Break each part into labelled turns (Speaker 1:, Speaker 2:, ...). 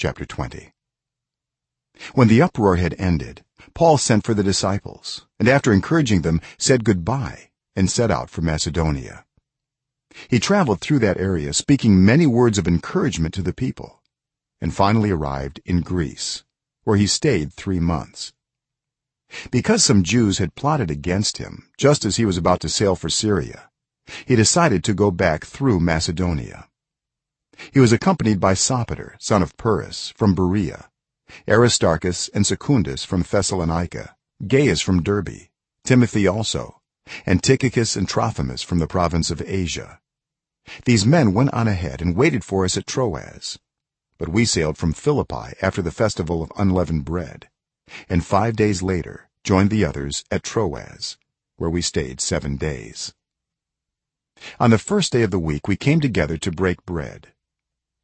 Speaker 1: chapter 20 when the uproar had ended paul sent for the disciples and after encouraging them said goodbye and set out for macedonia. He traveled through that area speaking many words of encouragement to the people and finally arrived in greece where he stayed 3 months. Because some jews had plotted against him just as he was about to sail for syria he decided to go back through macedonia he was accompanied by sopater son of pyrrhus from berea aristarchus and secundus from thessalonica gaius from derbe timothy also and tychicus and trophimus from the province of asia. These men went on ahead and waited for us at troas. But we sailed from philippi after the festival of unleavened bread and 5 days later joined the others at troas where we stayed 7 days. On the first day of the week we came together to break bread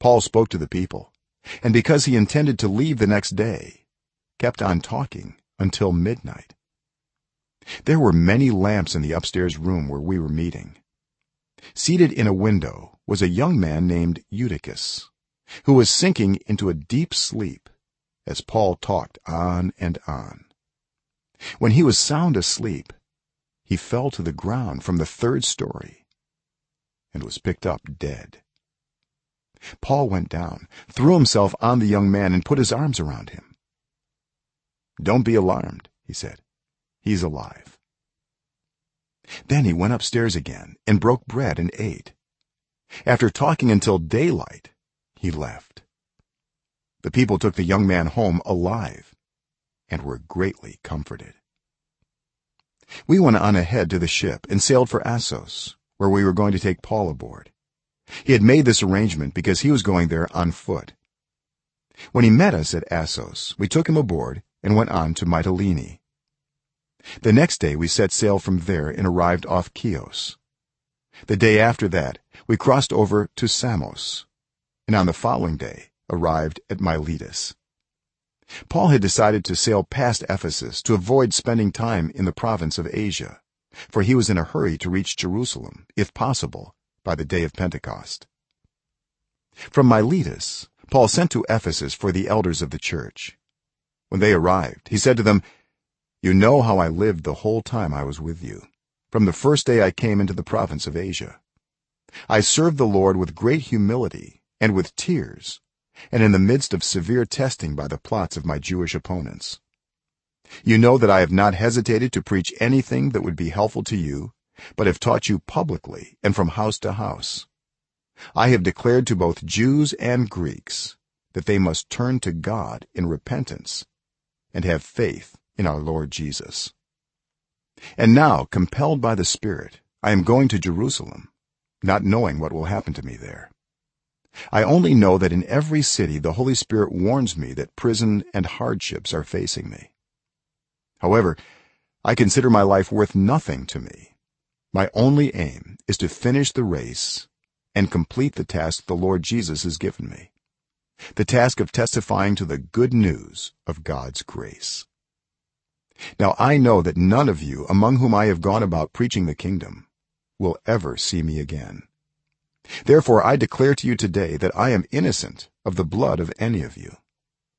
Speaker 1: paul spoke to the people and because he intended to leave the next day kept on talking until midnight. There were many lamps in the upstairs room where we were meeting. Seated in a window was a young man named eutychus who was sinking into a deep sleep as paul talked on and on. When he was sound asleep he fell to the ground from the third story and was picked up dead paul went down threw himself on the young man and put his arms around him. Don't be alarmed he said. He's alive. Then he went upstairs again and broke bread and ate. After talking until daylight he left. The people took the young man home alive and were greatly comforted. We went on ahead to the ship and sailed for assos where we were going to take paul aboard he had made this arrangement because he was going there on foot. When he met us at assos we took him aboard and went on to mytilene. The next day we set sail from there and arrived off chios. The day after that we crossed over to samos and on the following day arrived at miletus. Paul had decided to sail past ephesus to avoid spending time in the province of asia for he was in a hurry to reach jerusalem if possible by the day of pentecost. From miletus paul sent to ephesus for the elders of the church. When they arrived he said to them you know how i lived the whole time i was with you from the first day i came into the province of asia. I served the lord with great humility and with tears and in the midst of severe testing by the plots of my jewish opponents. You know that i have not hesitated to preach anything that would be helpful to you but have taught you publicly and from house to house. I have declared to both jews and greeks that they must turn to god in repentance and have faith in our lord jesus. And now compelled by the spirit i am going to jerusalem not knowing what will happen to me there. I only know that in every city the holy spirit warns me that prison and hardships are facing me. However i consider my life worth nothing to me my only aim is to finish the race and complete the task the lord jesus has given me. The task of testifying to the good news of god's grace. Now i know that none of you among whom i have gone about preaching the kingdom will ever see me again. Therefore i declare to you today that i am innocent of the blood of any of you.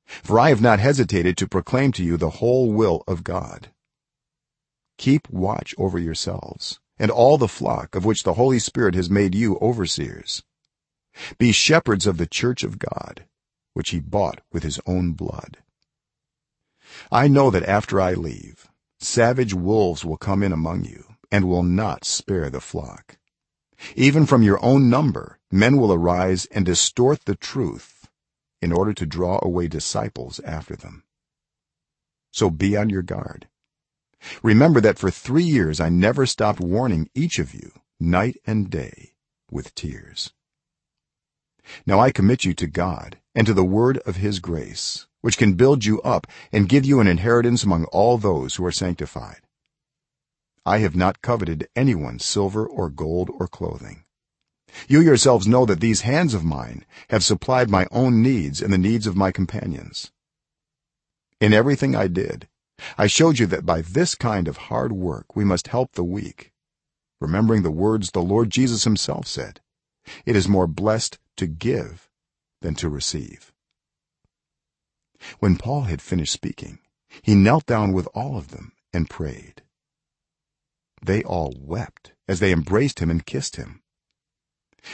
Speaker 1: For i have not hesitated to proclaim to you the whole will of god. Keep watch over yourselves and all the flock of which the holy spirit has made you overseers. Be shepherds of the church of god which he bought with his own blood. I know that after i leave savage wolves will come in among you and will not spare the flock. Even from your own number men will arise and distort the truth in order to draw away disciples after them. So be on your guard remember that for 3 years i never stopped warning each of you night and day with tears. Now i commit you to god and to the word of his grace which can build you up and give you an inheritance among all those who are sanctified. I have not coveted anyone's silver or gold or clothing. You yourselves know that these hands of mine have supplied my own needs and the needs of my companions. In everything i did i showed you that by this kind of hard work we must help the weak remembering the words the lord jesus himself said it is more blessed to give than to receive. When paul had finished speaking he knelt down with all of them and prayed. They all wept as they embraced him and kissed him.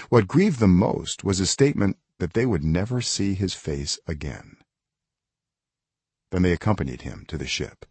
Speaker 1: What grieved them most was his statement that they would never see his face again then they accompanied him to the ship